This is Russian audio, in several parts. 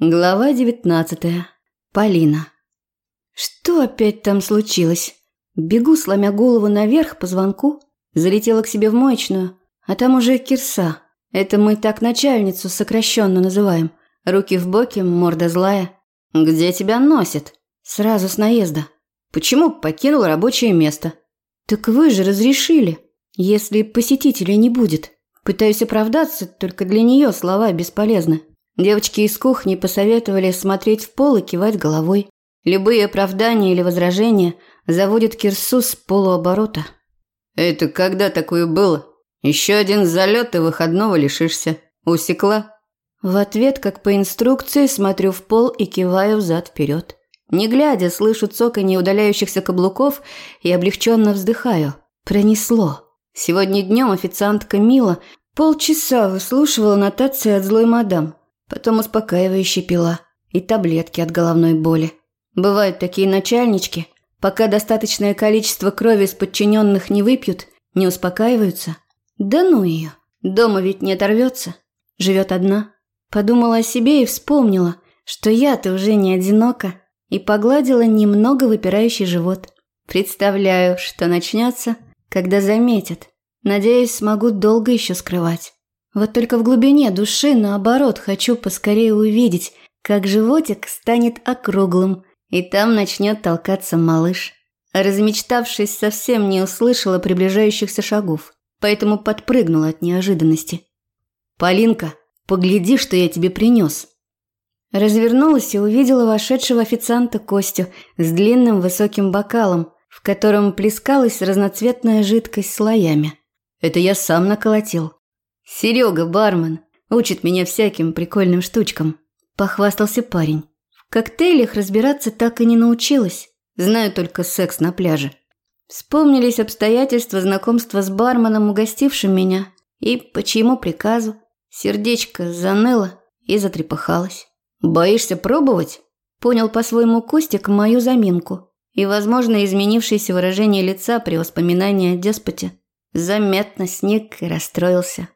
Глава девятнадцатая. Полина. Что опять там случилось? Бегу, сломя голову наверх по звонку, залетела к себе в моечную, а там уже кирса. Это мы так начальницу сокращенно называем. Руки в боки, морда злая. Где тебя носит? Сразу с наезда. Почему покинул рабочее место? Так вы же разрешили, если посетителей не будет. Пытаюсь оправдаться, только для нее слова бесполезны. Девочки из кухни посоветовали смотреть в пол и кивать головой. Любые оправдания или возражения заводят Кирсу с полуоборота. «Это когда такое было? Еще один залет и выходного лишишься. Усекла?» В ответ, как по инструкции, смотрю в пол и киваю взад-вперед. Не глядя, слышу цоканье удаляющихся каблуков и облегченно вздыхаю. Пронесло. Сегодня днем официантка Мила полчаса выслушивала нотации от злой мадам. Потом успокаивающие пила и таблетки от головной боли. Бывают такие начальнички, пока достаточное количество крови из подчиненных не выпьют, не успокаиваются. Да ну ее, дома ведь не оторвется. Живет одна. Подумала о себе и вспомнила, что я-то уже не одинока, и погладила немного выпирающий живот. Представляю, что начнется, когда заметят. Надеюсь, смогу долго еще скрывать. Вот только в глубине души, наоборот, хочу поскорее увидеть, как животик станет округлым, и там начнет толкаться малыш. Размечтавшись, совсем не услышала приближающихся шагов, поэтому подпрыгнула от неожиданности. «Полинка, погляди, что я тебе принес!» Развернулась и увидела вошедшего официанта Костю с длинным высоким бокалом, в котором плескалась разноцветная жидкость слоями. Это я сам наколотил. Серега, бармен, учит меня всяким прикольным штучкам. Похвастался парень. В коктейлях разбираться так и не научилась. Знаю только секс на пляже. Вспомнились обстоятельства знакомства с барменом, угостившим меня. И по чьему приказу сердечко заныло и затрепыхалось. «Боишься пробовать?» Понял по-своему Костик мою заминку и, возможно, изменившееся выражение лица при воспоминании о деспоте. Заметно сник и расстроился.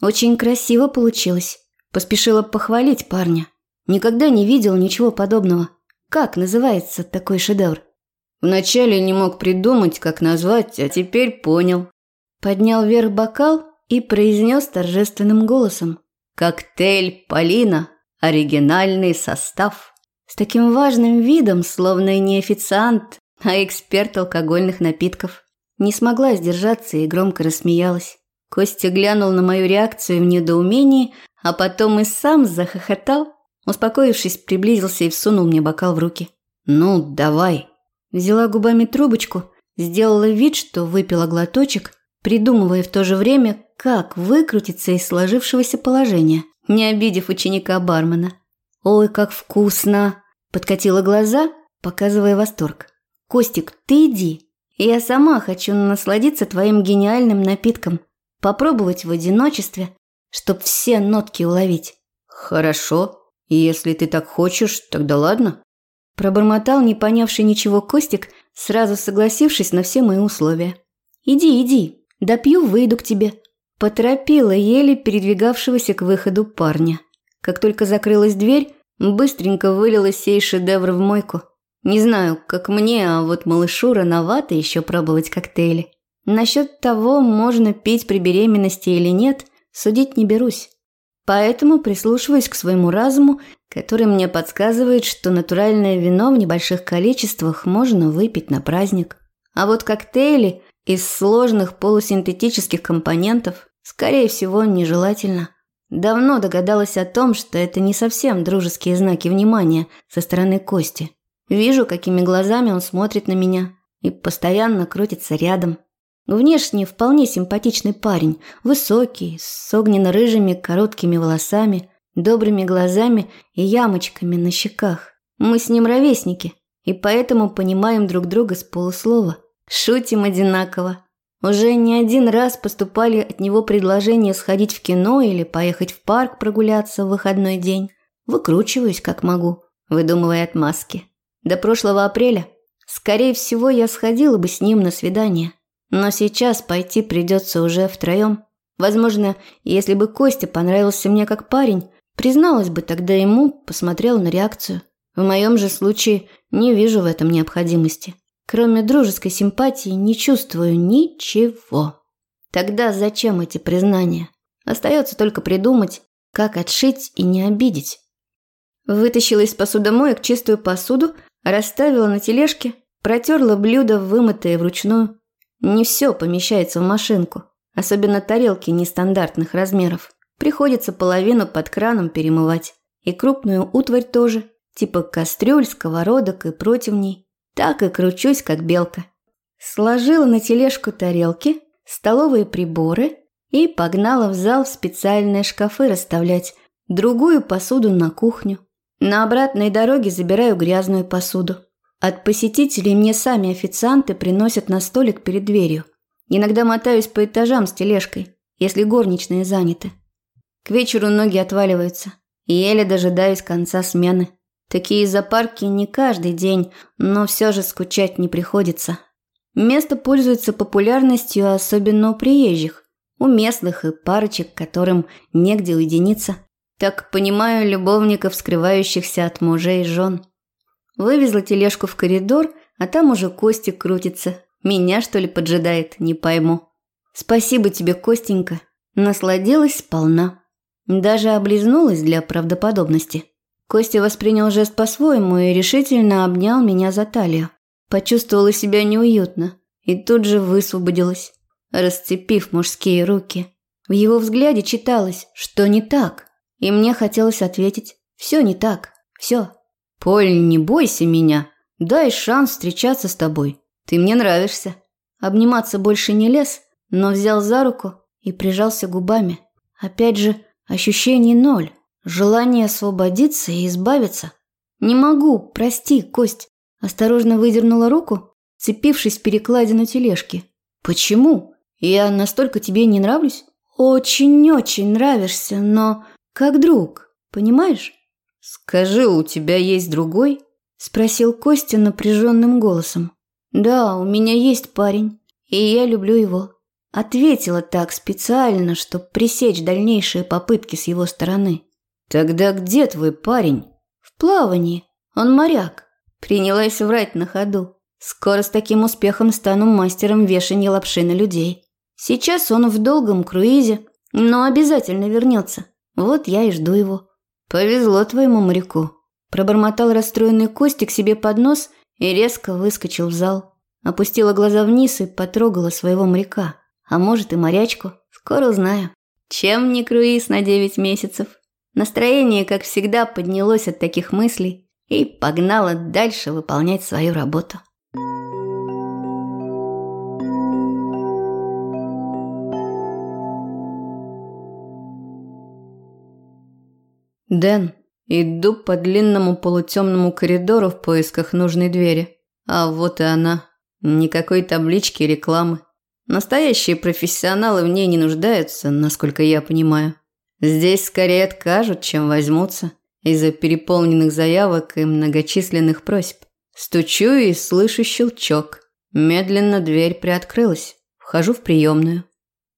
Очень красиво получилось. Поспешила похвалить парня. Никогда не видел ничего подобного. Как называется такой шедевр? Вначале не мог придумать, как назвать, а теперь понял. Поднял вверх бокал и произнес торжественным голосом. «Коктейль Полина. Оригинальный состав». С таким важным видом, словно и не официант, а эксперт алкогольных напитков. Не смогла сдержаться и громко рассмеялась. Костя глянул на мою реакцию в недоумении, а потом и сам захохотал. Успокоившись, приблизился и всунул мне бокал в руки. «Ну, давай». Взяла губами трубочку, сделала вид, что выпила глоточек, придумывая в то же время, как выкрутиться из сложившегося положения, не обидев ученика-бармена. «Ой, как вкусно!» Подкатила глаза, показывая восторг. «Костик, ты иди. Я сама хочу насладиться твоим гениальным напитком попробовать в одиночестве, чтоб все нотки уловить. Хорошо, если ты так хочешь, тогда ладно. Пробормотал не понявший ничего Костик, сразу согласившись на все мои условия. Иди, иди, допью, выйду к тебе. Поторопила еле передвигавшегося к выходу парня. Как только закрылась дверь, быстренько вылила сей шедевр в мойку. Не знаю, как мне, а вот малышу рановато еще пробовать коктейли. Насчет того, можно пить при беременности или нет, судить не берусь. Поэтому прислушиваюсь к своему разуму, который мне подсказывает, что натуральное вино в небольших количествах можно выпить на праздник. А вот коктейли из сложных полусинтетических компонентов, скорее всего, нежелательно. Давно догадалась о том, что это не совсем дружеские знаки внимания со стороны Кости. Вижу, какими глазами он смотрит на меня и постоянно крутится рядом. Внешне вполне симпатичный парень, высокий, с огненно-рыжими короткими волосами, добрыми глазами и ямочками на щеках. Мы с ним ровесники, и поэтому понимаем друг друга с полуслова. Шутим одинаково. Уже не один раз поступали от него предложения сходить в кино или поехать в парк прогуляться в выходной день. Выкручиваюсь как могу, выдумывая отмазки. До прошлого апреля, скорее всего, я сходила бы с ним на свидание. Но сейчас пойти придется уже втроем. Возможно, если бы Костя понравился мне как парень, Призналась бы тогда ему, посмотрела на реакцию. В моем же случае не вижу в этом необходимости. Кроме дружеской симпатии не чувствую ничего. Тогда зачем эти признания? Остается только придумать, как отшить и не обидеть. Вытащила из посудомоек чистую посуду, расставила на тележке, протерла блюдо, вымытое вручную. Не все помещается в машинку, особенно тарелки нестандартных размеров. Приходится половину под краном перемывать. И крупную утварь тоже, типа кастрюль, сковородок и противней. Так и кручусь, как белка. Сложила на тележку тарелки, столовые приборы и погнала в зал в специальные шкафы расставлять, другую посуду на кухню. На обратной дороге забираю грязную посуду. От посетителей мне сами официанты приносят на столик перед дверью. Иногда мотаюсь по этажам с тележкой, если горничные заняты. К вечеру ноги отваливаются. Еле дожидаюсь конца смены. Такие запарки не каждый день, но все же скучать не приходится. Место пользуется популярностью, особенно у приезжих, у местных и парочек, которым негде уединиться. Так понимаю любовников, скрывающихся от мужей и жен. Вывезла тележку в коридор, а там уже Костик крутится. Меня, что ли, поджидает, не пойму. Спасибо тебе, Костенька. Насладилась сполна. Даже облизнулась для правдоподобности. Костя воспринял жест по-своему и решительно обнял меня за талию. Почувствовала себя неуютно и тут же высвободилась, расцепив мужские руки. В его взгляде читалось, что не так, и мне хотелось ответить «все не так, все». «Поль, не бойся меня, дай шанс встречаться с тобой, ты мне нравишься». Обниматься больше не лез, но взял за руку и прижался губами. Опять же, ощущений ноль. Желание освободиться и избавиться. Не могу, прости, Кость. Осторожно выдернула руку, цепившись в перекладину тележки. Почему? Я настолько тебе не нравлюсь? Очень-очень нравишься, но как друг, понимаешь? Скажи, у тебя есть другой? Спросил Костя напряженным голосом. Да, у меня есть парень, и я люблю его. Ответила так специально, чтобы пресечь дальнейшие попытки с его стороны. «Тогда где твой парень?» «В плавании. Он моряк». Принялась врать на ходу. Скоро с таким успехом стану мастером вешания лапши на людей. Сейчас он в долгом круизе, но обязательно вернется. Вот я и жду его. Повезло твоему моряку. Пробормотал расстроенный Костик себе под нос и резко выскочил в зал. Опустила глаза вниз и потрогала своего моряка. А может и морячку. Скоро узнаю. Чем не круиз на девять месяцев? Настроение, как всегда, поднялось от таких мыслей и погнало дальше выполнять свою работу. Дэн, иду по длинному полутемному коридору в поисках нужной двери. А вот и она. Никакой таблички рекламы. Настоящие профессионалы в ней не нуждаются, насколько я понимаю. Здесь скорее откажут, чем возьмутся из-за переполненных заявок и многочисленных просьб. Стучу и слышу щелчок. Медленно дверь приоткрылась. Вхожу в приемную.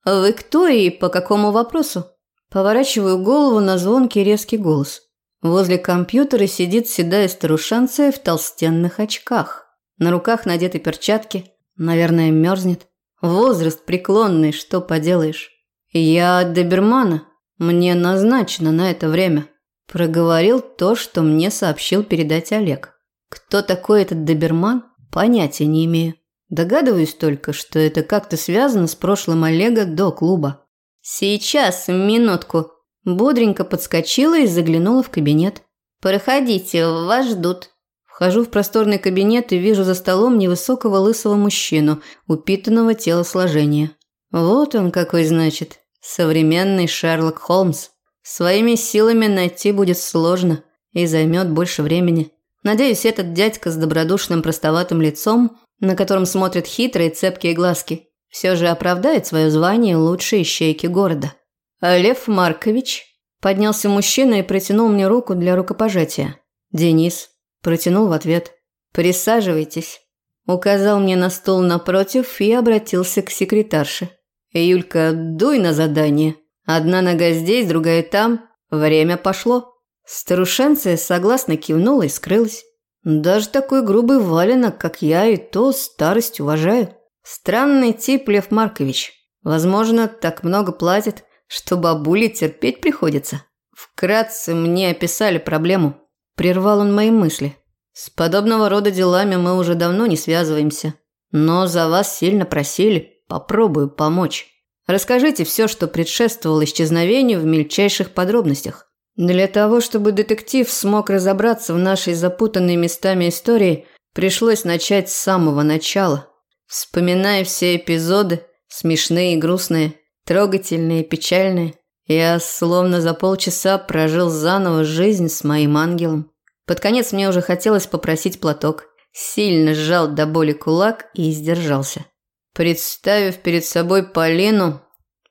«Вы кто и по какому вопросу?» Поворачиваю голову на звонкий резкий голос. Возле компьютера сидит седая старушанция в толстенных очках. На руках надеты перчатки. Наверное, мерзнет. Возраст преклонный, что поделаешь. Я от добермана. Мне назначено на это время. Проговорил то, что мне сообщил передать Олег. Кто такой этот доберман, понятия не имею. Догадываюсь только, что это как-то связано с прошлым Олега до клуба. Сейчас, минутку. Бодренько подскочила и заглянула в кабинет. Проходите, вас ждут. Вхожу в просторный кабинет и вижу за столом невысокого лысого мужчину, упитанного телосложения. Вот он какой, значит. Современный Шерлок Холмс. Своими силами найти будет сложно и займет больше времени. Надеюсь, этот дядька с добродушным простоватым лицом, на котором смотрят хитрые цепкие глазки, все же оправдает свое звание лучшей ищейки города. А Лев Маркович поднялся мужчина и протянул мне руку для рукопожатия. Денис протянул в ответ. «Присаживайтесь». Указал мне на стол напротив и обратился к секретарше. «Юлька, дуй на задание. Одна нога здесь, другая там. Время пошло. Старушенция согласно кивнула и скрылась. Даже такой грубый валенок, как я, и то старость уважаю. Странный тип Лев Маркович. Возможно, так много платит, что бабуле терпеть приходится. Вкратце мне описали проблему. Прервал он мои мысли. С подобного рода делами мы уже давно не связываемся. Но за вас сильно просили. Попробую помочь. Расскажите все, что предшествовало исчезновению в мельчайших подробностях. Для того, чтобы детектив смог разобраться в нашей запутанной местами истории, пришлось начать с самого начала. Вспоминая все эпизоды, смешные и грустные, трогательные и печальные, я словно за полчаса прожил заново жизнь с моим ангелом. Под конец мне уже хотелось попросить платок. Сильно сжал до боли кулак и сдержался. Представив перед собой Полину,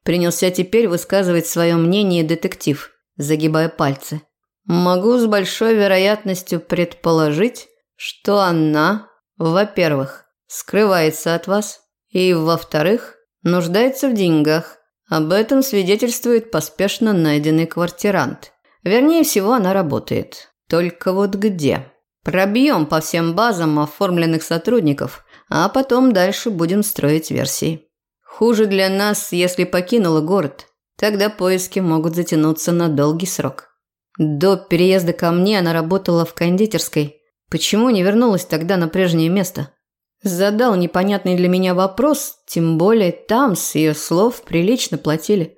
принялся теперь высказывать свое мнение детектив – загибая пальцы. Могу с большой вероятностью предположить, что она, во-первых, скрывается от вас, и, во-вторых, нуждается в деньгах. Об этом свидетельствует поспешно найденный квартирант. Вернее всего, она работает. Только вот где? Пробьем по всем базам оформленных сотрудников, а потом дальше будем строить версии. Хуже для нас, если покинула город. Тогда поиски могут затянуться на долгий срок. До переезда ко мне она работала в кондитерской. Почему не вернулась тогда на прежнее место? Задал непонятный для меня вопрос, тем более там с ее слов прилично платили.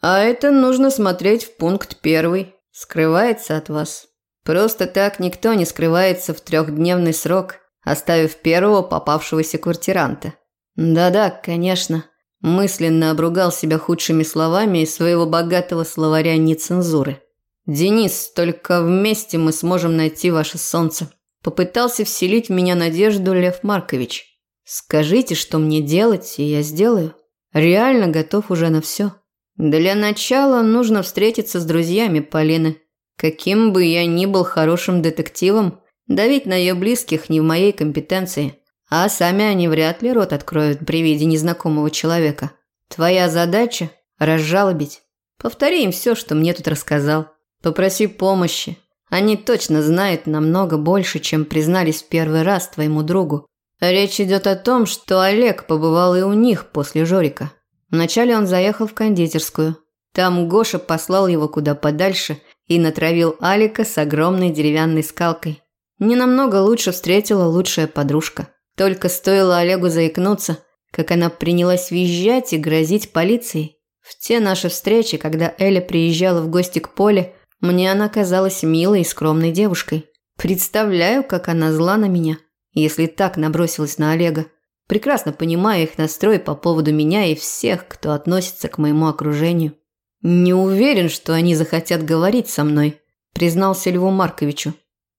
А это нужно смотреть в пункт первый. Скрывается от вас. Просто так никто не скрывается в трехдневный срок, оставив первого попавшегося квартиранта. Да-да, конечно. Мысленно обругал себя худшими словами из своего богатого словаря нецензуры. «Денис, только вместе мы сможем найти ваше солнце». Попытался вселить в меня надежду Лев Маркович. «Скажите, что мне делать, и я сделаю. Реально готов уже на все. Для начала нужно встретиться с друзьями Полины. Каким бы я ни был хорошим детективом, давить на ее близких не в моей компетенции. А сами они вряд ли рот откроют при виде незнакомого человека. Твоя задача – разжалобить. Повтори им все, что мне тут рассказал. Попроси помощи. Они точно знают намного больше, чем признались в первый раз твоему другу. Речь идет о том, что Олег побывал и у них после Жорика. Вначале он заехал в кондитерскую. Там Гоша послал его куда подальше и натравил Алика с огромной деревянной скалкой. Не намного лучше встретила лучшая подружка. Только стоило Олегу заикнуться, как она принялась визжать и грозить полицией. В те наши встречи, когда Эля приезжала в гости к Поле, мне она казалась милой и скромной девушкой. Представляю, как она зла на меня, если так набросилась на Олега. Прекрасно понимаю их настрой по поводу меня и всех, кто относится к моему окружению. Не уверен, что они захотят говорить со мной, признался Льву Марковичу.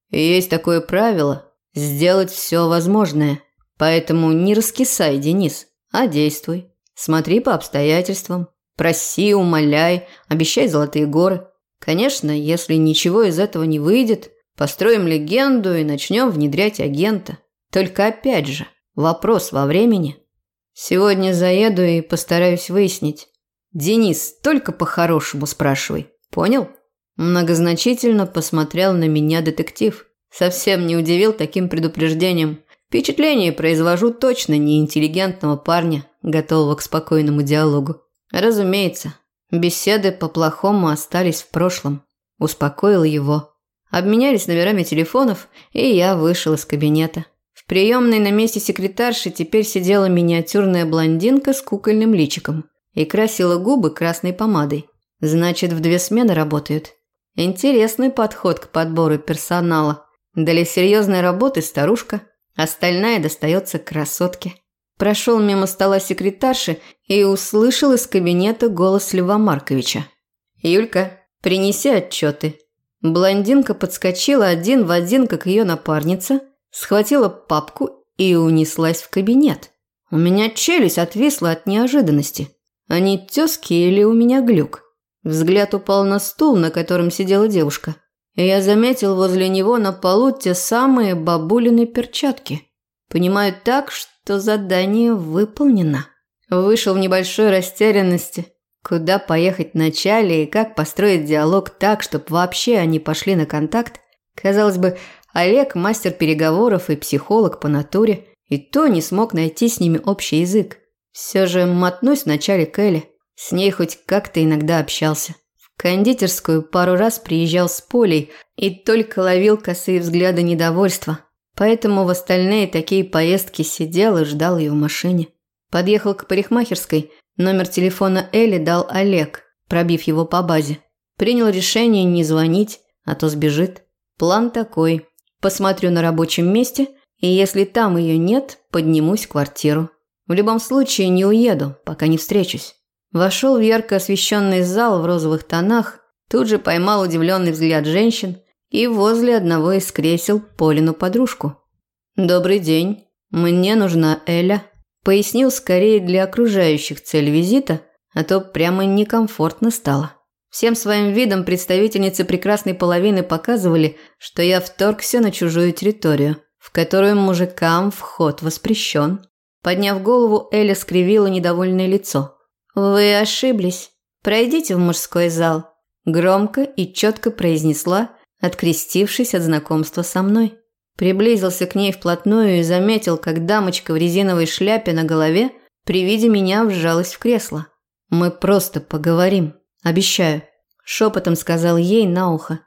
Есть такое правило – сделать все возможное – Поэтому не раскисай, Денис, а действуй. Смотри по обстоятельствам. Проси, умоляй, обещай золотые горы. Конечно, если ничего из этого не выйдет, построим легенду и начнем внедрять агента. Только опять же, вопрос во времени. Сегодня заеду и постараюсь выяснить. Денис, только по-хорошему спрашивай. Понял? Многозначительно посмотрел на меня детектив. Совсем не удивил таким предупреждением. Впечатление произвожу точно неинтеллигентного парня, готового к спокойному диалогу. Разумеется, беседы по-плохому остались в прошлом. Успокоил его. Обменялись номерами телефонов, и я вышел из кабинета. В приемной на месте секретарши теперь сидела миниатюрная блондинка с кукольным личиком и красила губы красной помадой. Значит, в две смены работают. Интересный подход к подбору персонала. Для серьезной работы старушка – Остальная достается красотке. Прошел мимо стола секретарши и услышал из кабинета голос Льва Марковича. «Юлька, принеси отчеты». Блондинка подскочила один в один, как ее напарница, схватила папку и унеслась в кабинет. У меня челюсть отвисла от неожиданности. Они тезки или у меня глюк? Взгляд упал на стул, на котором сидела девушка и я заметил возле него на полу те самые бабулины перчатки. Понимаю так, что задание выполнено. Вышел в небольшой растерянности. Куда поехать вначале и как построить диалог так, чтобы вообще они пошли на контакт, казалось бы, Олег – мастер переговоров и психолог по натуре, и то не смог найти с ними общий язык. Все же мотнусь вначале к Эле. С ней хоть как-то иногда общался. В кондитерскую пару раз приезжал с Полей и только ловил косые взгляды недовольства. Поэтому в остальные такие поездки сидел и ждал ее в машине. Подъехал к парикмахерской, номер телефона Эли дал Олег, пробив его по базе. Принял решение не звонить, а то сбежит. План такой. Посмотрю на рабочем месте, и если там ее нет, поднимусь в квартиру. В любом случае не уеду, пока не встречусь. Вошел в ярко освещенный зал в розовых тонах, тут же поймал удивленный взгляд женщин и возле одного из кресел Полину подружку. «Добрый день. Мне нужна Эля», – пояснил скорее для окружающих цель визита, а то прямо некомфортно стало. Всем своим видом представительницы прекрасной половины показывали, что я вторгся на чужую территорию, в которую мужикам вход воспрещен. Подняв голову, Эля скривила недовольное лицо. «Вы ошиблись. Пройдите в мужской зал», – громко и четко произнесла, открестившись от знакомства со мной. Приблизился к ней вплотную и заметил, как дамочка в резиновой шляпе на голове при виде меня вжалась в кресло. «Мы просто поговорим, обещаю», – шепотом сказал ей на ухо.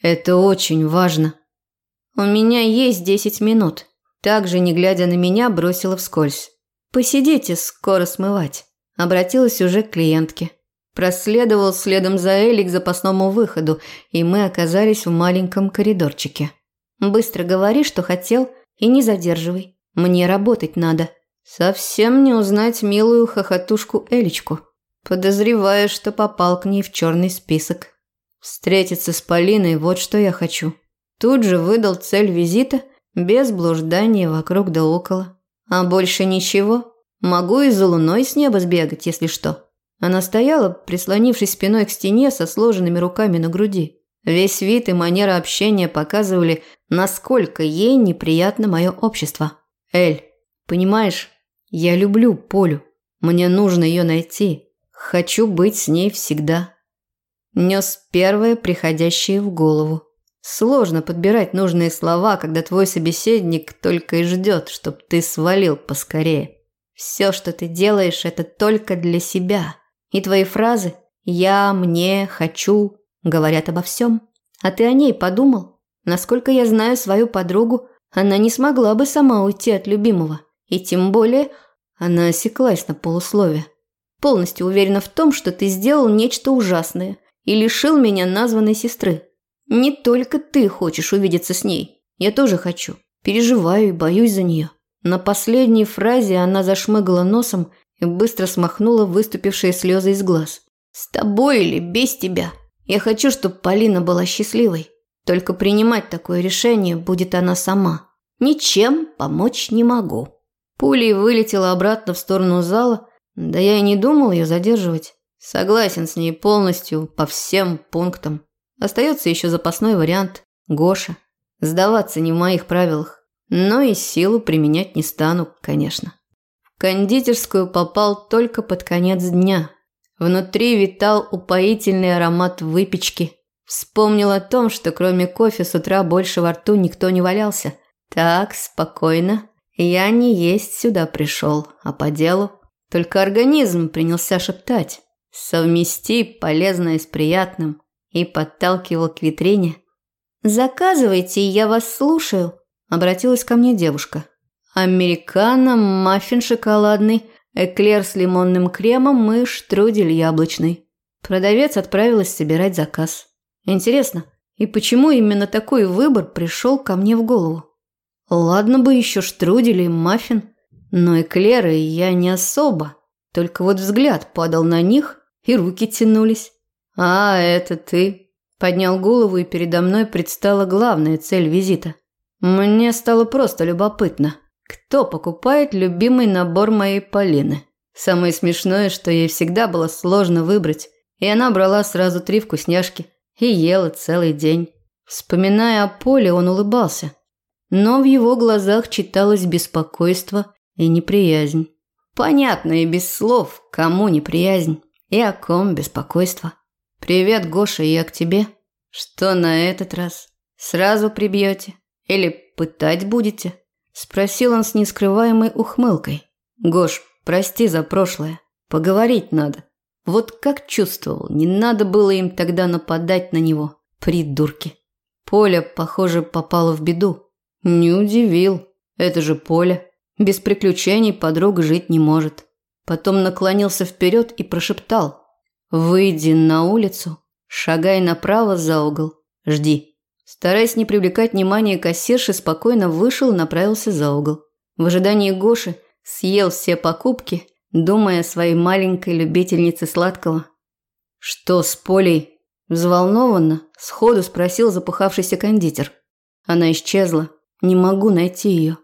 «Это очень важно». «У меня есть десять минут», также, не глядя на меня, бросила вскользь. «Посидите, скоро смывать», – обратилась уже к клиентке. Проследовал следом за Элли к запасному выходу, и мы оказались в маленьком коридорчике. «Быстро говори, что хотел, и не задерживай. Мне работать надо». Совсем не узнать милую хохотушку Элечку. Подозреваю, что попал к ней в черный список. Встретиться с Полиной – вот что я хочу. Тут же выдал цель визита – без блуждания вокруг да около. А больше ничего. Могу и за луной с неба сбегать, если что. Она стояла, прислонившись спиной к стене со сложенными руками на груди. Весь вид и манера общения показывали, насколько ей неприятно мое общество. «Эль, понимаешь, я люблю Полю. Мне нужно ее найти. Хочу быть с ней всегда». Нес первое приходящее в голову. Сложно подбирать нужные слова, когда твой собеседник только и ждет, чтоб ты свалил поскорее. Все, что ты делаешь, это только для себя. И твои фразы «я», «мне», «хочу» говорят обо всем. А ты о ней подумал? Насколько я знаю свою подругу, она не смогла бы сама уйти от любимого. И тем более она осеклась на полуслове. Полностью уверена в том, что ты сделал нечто ужасное и лишил меня названной сестры. Не только ты хочешь увидеться с ней. Я тоже хочу. Переживаю и боюсь за нее. На последней фразе она зашмыгала носом и быстро смахнула выступившие слезы из глаз. «С тобой или без тебя? Я хочу, чтобы Полина была счастливой. Только принимать такое решение будет она сама. Ничем помочь не могу». Пулей вылетела обратно в сторону зала, да я и не думал ее задерживать. Согласен с ней полностью по всем пунктам. Остается еще запасной вариант – Гоша. Сдаваться не в моих правилах, но и силу применять не стану, конечно. Кондитерскую попал только под конец дня. Внутри витал упоительный аромат выпечки. Вспомнил о том, что кроме кофе с утра больше во рту никто не валялся. Так, спокойно. Я не есть сюда пришел, а по делу. Только организм принялся шептать. Совмести полезное с приятным и подталкивал к витрине. «Заказывайте, я вас слушаю», – обратилась ко мне девушка. «Американо, маффин шоколадный, эклер с лимонным кремом и штрудель яблочный». Продавец отправилась собирать заказ. Интересно, и почему именно такой выбор пришел ко мне в голову? Ладно бы еще штрудель и маффин, но эклеры я не особо. Только вот взгляд падал на них, и руки тянулись. «А, это ты?» Поднял голову, и передо мной предстала главная цель визита. Мне стало просто любопытно, кто покупает любимый набор моей Полины. Самое смешное, что ей всегда было сложно выбрать, и она брала сразу три вкусняшки и ела целый день. Вспоминая о Поле, он улыбался, но в его глазах читалось беспокойство и неприязнь. Понятно и без слов, кому неприязнь. И о ком беспокойство? «Привет, Гоша, я к тебе. Что на этот раз? Сразу прибьете? Или пытать будете?» Спросил он с нескрываемой ухмылкой. «Гош, прости за прошлое. Поговорить надо. Вот как чувствовал, не надо было им тогда нападать на него, придурки. Поля, похоже, попала в беду. Не удивил. Это же Поля. Без приключений подруга жить не может. Потом наклонился вперед и прошептал. «Выйди на улицу, шагай направо за угол, жди». Стараясь не привлекать внимания кассирши, спокойно вышел и направился за угол. В ожидании Гоши съел все покупки, думая о своей маленькой любительнице сладкого. «Что с Полей?» Взволнованно, сходу спросил запыхавшийся кондитер. Она исчезла. Не могу найти ее.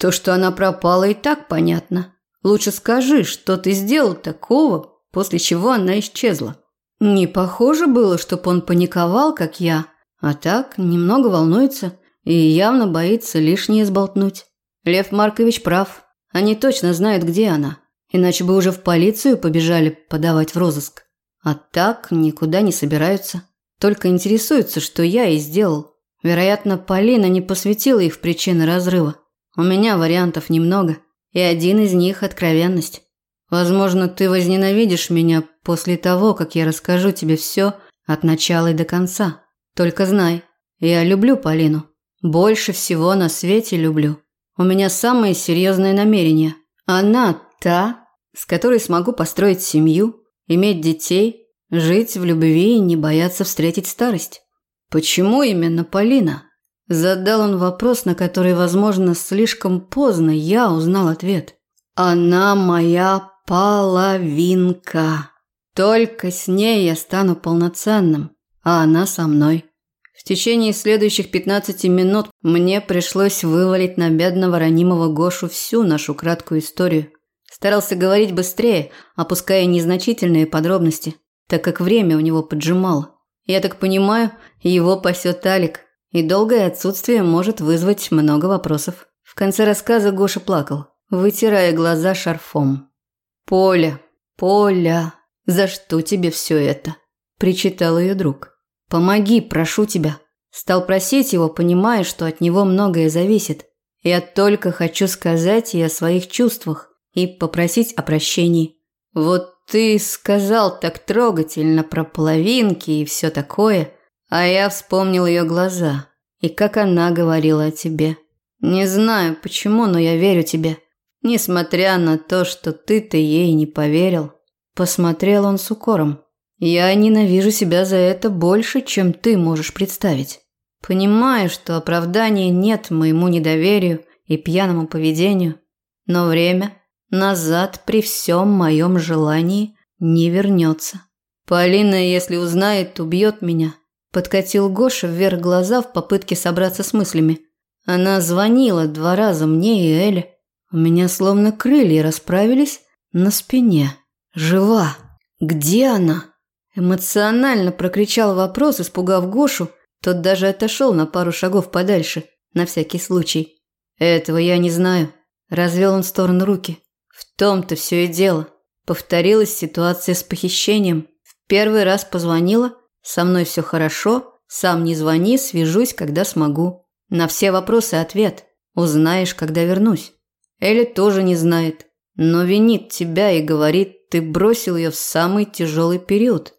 То, что она пропала, и так понятно. Лучше скажи, что ты сделал такого, после чего она исчезла. Не похоже было, чтоб он паниковал, как я, а так немного волнуется и явно боится лишнее сболтнуть. Лев Маркович прав. Они точно знают, где она. Иначе бы уже в полицию побежали подавать в розыск. А так никуда не собираются. Только интересуются, что я и сделал. Вероятно, Полина не посвятила их в причины разрыва. У меня вариантов немного, и один из них – откровенность. Возможно, ты возненавидишь меня после того, как я расскажу тебе все от начала и до конца. Только знай, я люблю Полину. Больше всего на свете люблю. У меня самые серьезные намерения. Она та, с которой смогу построить семью, иметь детей, жить в любви и не бояться встретить старость. Почему именно Полина? Задал он вопрос, на который, возможно, слишком поздно я узнал ответ. Она моя половинка. Только с ней я стану полноценным, а она со мной. В течение следующих 15 минут мне пришлось вывалить на бедного ранимого Гошу всю нашу краткую историю. Старался говорить быстрее, опуская незначительные подробности, так как время у него поджимало. Я так понимаю, его пасет Алик, и долгое отсутствие может вызвать много вопросов. В конце рассказа Гоша плакал, вытирая глаза шарфом. «Поля, Поля, за что тебе все это?» – причитал ее друг. «Помоги, прошу тебя». Стал просить его, понимая, что от него многое зависит. Я только хочу сказать ей о своих чувствах и попросить о прощении. Вот ты сказал так трогательно про половинки и все такое, а я вспомнил ее глаза и как она говорила о тебе. Не знаю почему, но я верю тебе. Несмотря на то, что ты-то ей не поверил. Посмотрел он с укором. Я ненавижу себя за это больше, чем ты можешь представить. Понимаю, что оправдания нет моему недоверию и пьяному поведению, но время назад при всем моем желании не вернется. Полина, если узнает, убьет меня. Подкатил Гоша вверх глаза в попытке собраться с мыслями. Она звонила два раза мне и Эле. У меня словно крылья расправились на спине. Жива. Где она? Эмоционально прокричал вопрос, испугав Гошу. Тот даже отошел на пару шагов подальше, на всякий случай. Этого я не знаю. Развел он в сторону руки. В том-то все и дело. Повторилась ситуация с похищением. В первый раз позвонила, со мной все хорошо, сам не звони, свяжусь, когда смогу. На все вопросы ответ. Узнаешь, когда вернусь. Эля тоже не знает, но винит тебя и говорит, ты бросил ее в самый тяжелый период.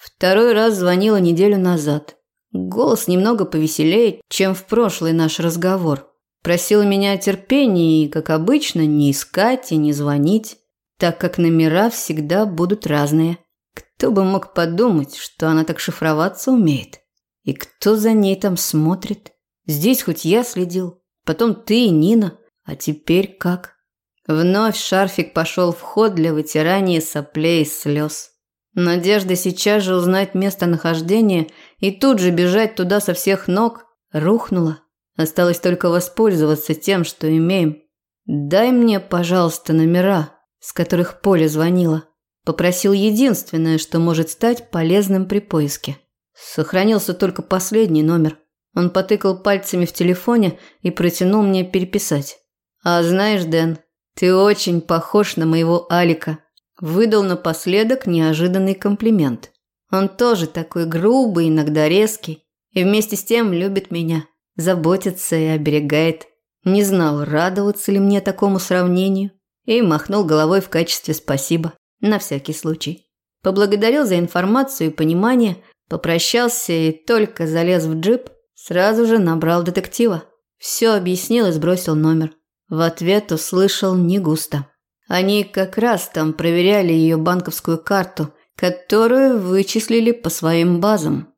Второй раз звонила неделю назад. Голос немного повеселее, чем в прошлый наш разговор. Просила меня о терпении и, как обычно, не искать и не звонить, так как номера всегда будут разные. Кто бы мог подумать, что она так шифроваться умеет? И кто за ней там смотрит? Здесь хоть я следил, потом ты и Нина, а теперь как? Вновь шарфик пошел в ход для вытирания соплей и слез. Надежда сейчас же узнать местонахождение и тут же бежать туда со всех ног рухнула. Осталось только воспользоваться тем, что имеем. Дай мне, пожалуйста, номера, с которых Поля звонила. Попросил единственное, что может стать полезным при поиске. Сохранился только последний номер. Он потыкал пальцами в телефоне и протянул мне переписать. «А знаешь, Дэн, ты очень похож на моего Алика. Выдал напоследок неожиданный комплимент. Он тоже такой грубый, иногда резкий, и вместе с тем любит меня, заботится и оберегает. Не знал, радоваться ли мне такому сравнению, и махнул головой в качестве спасибо, на всякий случай. Поблагодарил за информацию и понимание, попрощался и только залез в джип, сразу же набрал детектива. Все объяснил и сбросил номер. В ответ услышал не густо. Они как раз там проверяли ее банковскую карту, которую вычислили по своим базам.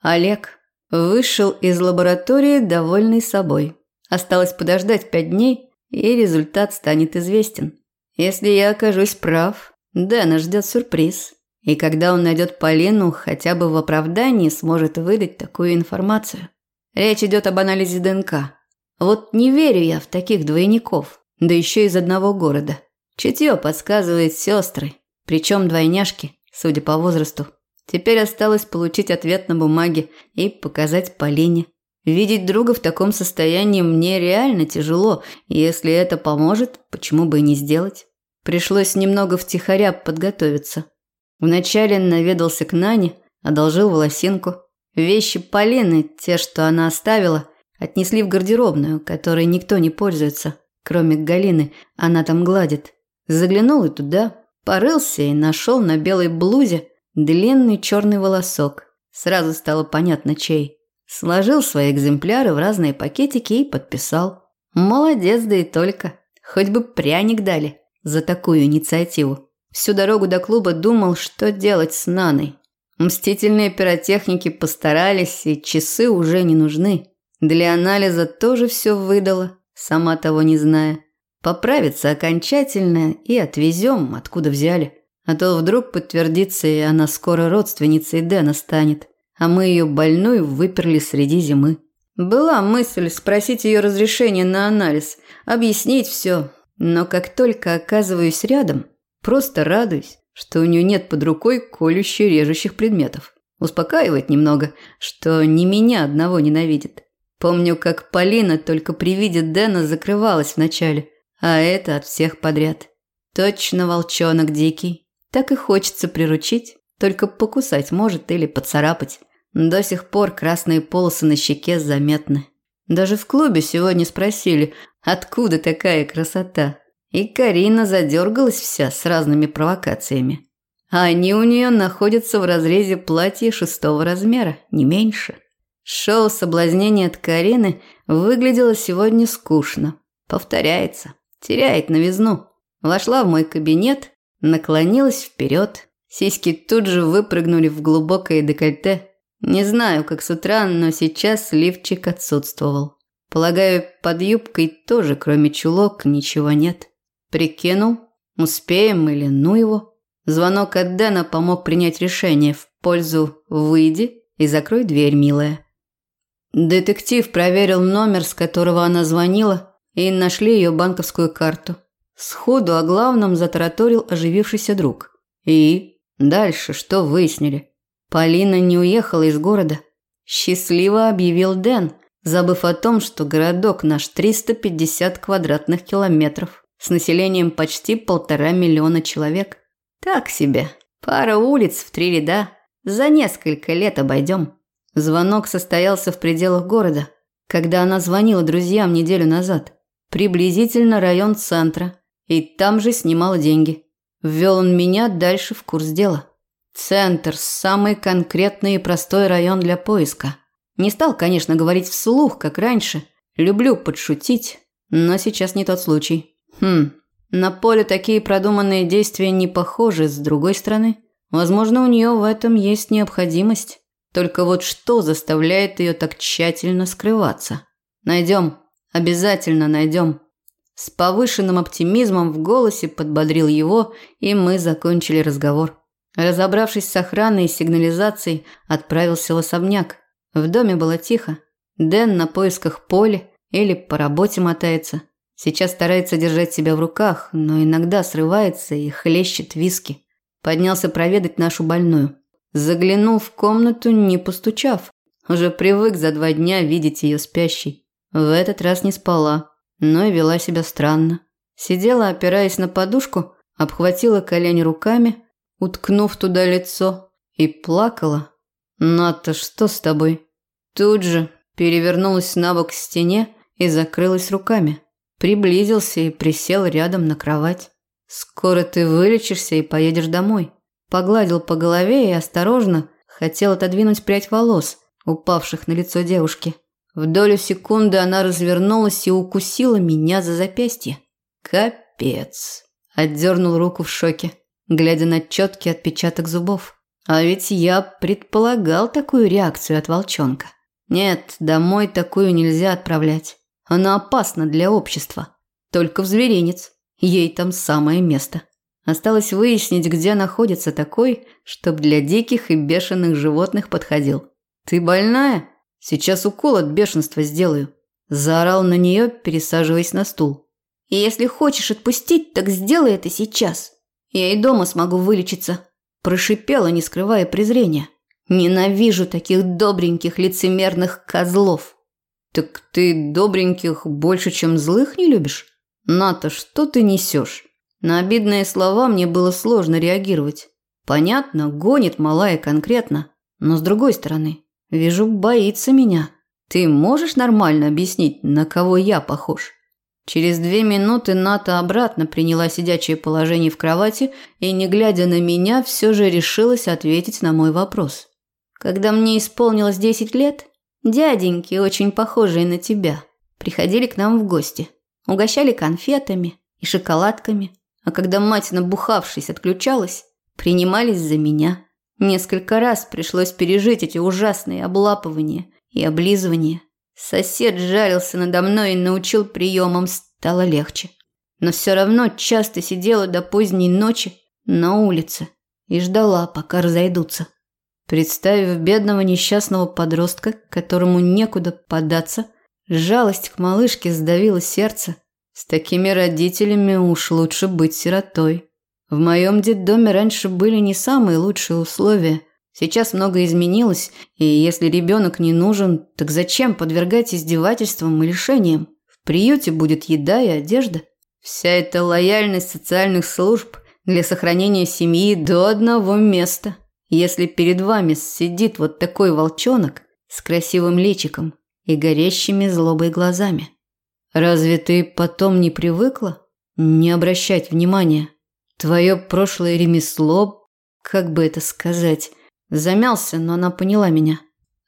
Олег вышел из лаборатории довольный собой. Осталось подождать пять дней, и результат станет известен. Если я окажусь прав, Дэна ждет сюрприз. И когда он найдет Полину, хотя бы в оправдании сможет выдать такую информацию. Речь идет об анализе ДНК. Вот не верю я в таких двойников, да еще из одного города. Чутье подсказывает сестры, причем двойняшки, судя по возрасту. Теперь осталось получить ответ на бумаге и показать Полине. Видеть друга в таком состоянии мне реально тяжело, и если это поможет, почему бы и не сделать? Пришлось немного втихаря подготовиться. Вначале наведался к Нане, одолжил волосинку. Вещи Полины, те, что она оставила, отнесли в гардеробную, которой никто не пользуется, кроме Галины, она там гладит. Заглянул и туда, порылся и нашел на белой блузе длинный черный волосок. Сразу стало понятно, чей. Сложил свои экземпляры в разные пакетики и подписал. Молодец, да и только. Хоть бы пряник дали за такую инициативу. Всю дорогу до клуба думал, что делать с Наной. Мстительные пиротехники постарались, и часы уже не нужны. Для анализа тоже все выдало, сама того не зная. Поправится окончательно и отвезем, откуда взяли. А то вдруг подтвердится, и она скоро родственницей Дэна станет. А мы ее больную выперли среди зимы. Была мысль спросить ее разрешение на анализ, объяснить все. Но как только оказываюсь рядом, Просто радуюсь, что у нее нет под рукой колющих режущих предметов. Успокаивает немного, что не меня одного ненавидит. Помню, как Полина только при виде Дэна закрывалась вначале, а это от всех подряд. Точно волчонок дикий. Так и хочется приручить, только покусать может или поцарапать. До сих пор красные полосы на щеке заметны. Даже в клубе сегодня спросили, откуда такая красота. И Карина задергалась вся с разными провокациями. А они у нее находятся в разрезе платья шестого размера, не меньше. Шоу соблазнения от Карины выглядело сегодня скучно. Повторяется, теряет новизну. Вошла в мой кабинет, наклонилась вперед. Сиськи тут же выпрыгнули в глубокое декольте. Не знаю, как с утра, но сейчас лифчик отсутствовал. Полагаю, под юбкой тоже, кроме чулок, ничего нет. Прикинул, успеем или ну его. Звонок от Дэна помог принять решение в пользу «выйди и закрой дверь, милая». Детектив проверил номер, с которого она звонила, и нашли ее банковскую карту. Сходу о главном затараторил оживившийся друг. И дальше что выяснили? Полина не уехала из города. Счастливо объявил Дэн, забыв о том, что городок наш 350 квадратных километров с населением почти полтора миллиона человек. Так себе. Пара улиц в три ряда. За несколько лет обойдем. Звонок состоялся в пределах города, когда она звонила друзьям неделю назад. Приблизительно район центра. И там же снимала деньги. Ввел он меня дальше в курс дела. Центр – самый конкретный и простой район для поиска. Не стал, конечно, говорить вслух, как раньше. Люблю подшутить, но сейчас не тот случай. Хм, на поле такие продуманные действия не похожи, с другой стороны. Возможно, у нее в этом есть необходимость. Только вот что заставляет ее так тщательно скрываться? Найдем. Обязательно найдем. С повышенным оптимизмом в голосе подбодрил его, и мы закончили разговор. Разобравшись с охраной и сигнализацией, отправился в особняк. В доме было тихо. Дэн на поисках поля или по работе мотается. Сейчас старается держать себя в руках, но иногда срывается и хлещет виски. Поднялся проведать нашу больную. Заглянул в комнату, не постучав. Уже привык за два дня видеть ее спящей. В этот раз не спала, но и вела себя странно. Сидела, опираясь на подушку, обхватила колени руками, уткнув туда лицо, и плакала. «Ната, что с тобой?» Тут же перевернулась на бок к стене и закрылась руками. Приблизился и присел рядом на кровать. «Скоро ты вылечишься и поедешь домой». Погладил по голове и осторожно хотел отодвинуть прядь волос, упавших на лицо девушки. В долю секунды она развернулась и укусила меня за запястье. Капец. Отдернул руку в шоке, глядя на четкий отпечаток зубов. А ведь я предполагал такую реакцию от волчонка. Нет, домой такую нельзя отправлять. Она опасна для общества. Только в зверинец. Ей там самое место. Осталось выяснить, где находится такой, чтоб для диких и бешеных животных подходил. «Ты больная? Сейчас укол от бешенства сделаю». Заорал на нее, пересаживаясь на стул. «И если хочешь отпустить, так сделай это сейчас. Я и дома смогу вылечиться». Прошипела, не скрывая презрения. Ненавижу таких добреньких лицемерных козлов. Так ты добреньких больше, чем злых не любишь? Ната, что ты несешь? На обидные слова мне было сложно реагировать. Понятно, гонит малая конкретно, но с другой стороны, вижу, боится меня. Ты можешь нормально объяснить, на кого я похож? Через две минуты Ната обратно приняла сидячее положение в кровати и, не глядя на меня, все же решилась ответить на мой вопрос. Когда мне исполнилось 10 лет, дяденьки, очень похожие на тебя, приходили к нам в гости. Угощали конфетами и шоколадками. А когда мать, набухавшись, отключалась, принимались за меня. Несколько раз пришлось пережить эти ужасные облапывания и облизывания. Сосед жарился надо мной и научил приемам, стало легче. Но все равно часто сидела до поздней ночи на улице и ждала, пока разойдутся. Представив бедного несчастного подростка, которому некуда податься, жалость к малышке сдавила сердце. С такими родителями уж лучше быть сиротой. В моем детдоме раньше были не самые лучшие условия. Сейчас многое изменилось, и если ребенок не нужен, так зачем подвергать издевательствам и лишениям? В приюте будет еда и одежда. Вся эта лояльность социальных служб для сохранения семьи до одного места. Если перед вами сидит вот такой волчонок с красивым личиком и горящими злобой глазами. Разве ты потом не привыкла не обращать внимания? Твое прошлое ремесло, как бы это сказать, замялся, но она поняла меня.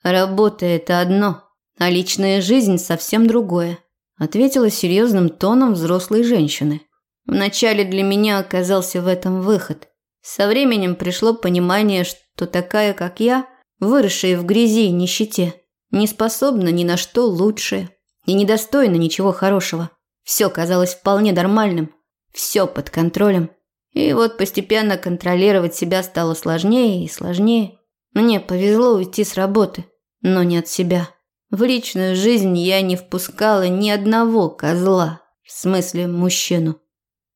Работа – это одно, а личная жизнь – совсем другое, ответила серьезным тоном взрослой женщины. Вначале для меня оказался в этом выход – со временем пришло понимание, что такая, как я, выросшая в грязи и нищете, не способна ни на что лучшее и недостойна ничего хорошего. Все казалось вполне нормальным, все под контролем. И вот постепенно контролировать себя стало сложнее и сложнее. Мне повезло уйти с работы, но не от себя. В личную жизнь я не впускала ни одного козла, в смысле мужчину.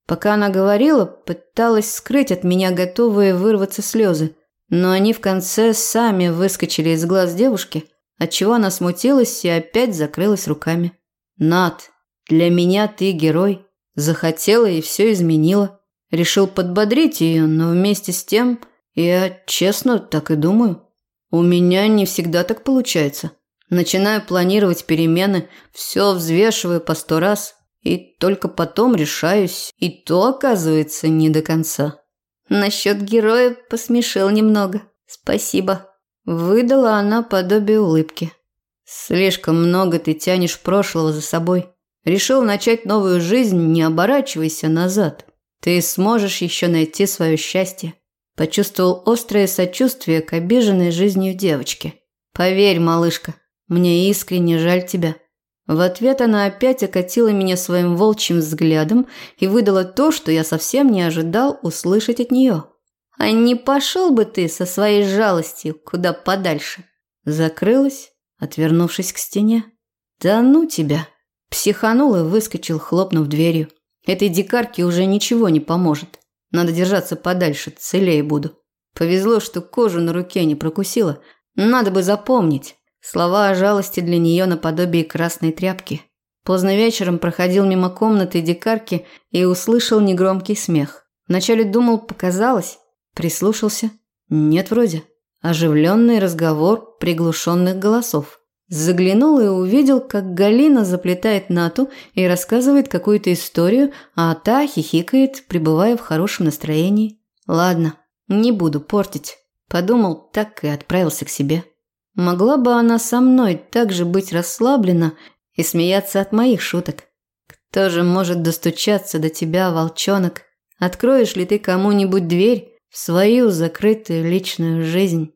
Пока она говорила, пыталась скрыть от меня готовые вырваться слезы, но они в конце сами выскочили из глаз девушки, отчего она смутилась и опять закрылась руками. «Над, для меня ты герой. Захотела и все изменила. Решил подбодрить ее, но вместе с тем я честно так и думаю. У меня не всегда так получается. Начинаю планировать перемены, все взвешиваю по сто раз, и только потом решаюсь, и то, оказывается, не до конца. Насчет героя посмешил немного. Спасибо. Выдала она подобие улыбки. Слишком много ты тянешь прошлого за собой. Решил начать новую жизнь, не оборачивайся назад. Ты сможешь еще найти свое счастье. Почувствовал острое сочувствие к обиженной жизнью девочки. Поверь, малышка, мне искренне жаль тебя. В ответ она опять окатила меня своим волчьим взглядом и выдала то, что я совсем не ожидал услышать от нее. «А не пошел бы ты со своей жалостью куда подальше?» Закрылась, отвернувшись к стене. «Да ну тебя!» Психанул и выскочил, хлопнув дверью. Этой дикарке уже ничего не поможет. Надо держаться подальше, целее буду. Повезло, что кожу на руке не прокусила. Надо бы запомнить. Слова о жалости для нее наподобие красной тряпки. Поздно вечером проходил мимо комнаты дикарки и услышал негромкий смех. Вначале думал, показалось, прислушался. Нет вроде. Оживленный разговор приглушенных голосов. Заглянул и увидел, как Галина заплетает Нату и рассказывает какую-то историю, а та хихикает, пребывая в хорошем настроении. Ладно, не буду портить. Подумал, так и отправился к себе. Могла бы она со мной также быть расслаблена и смеяться от моих шуток. Кто же может достучаться до тебя, волчонок? Откроешь ли ты кому-нибудь дверь в свою закрытую личную жизнь?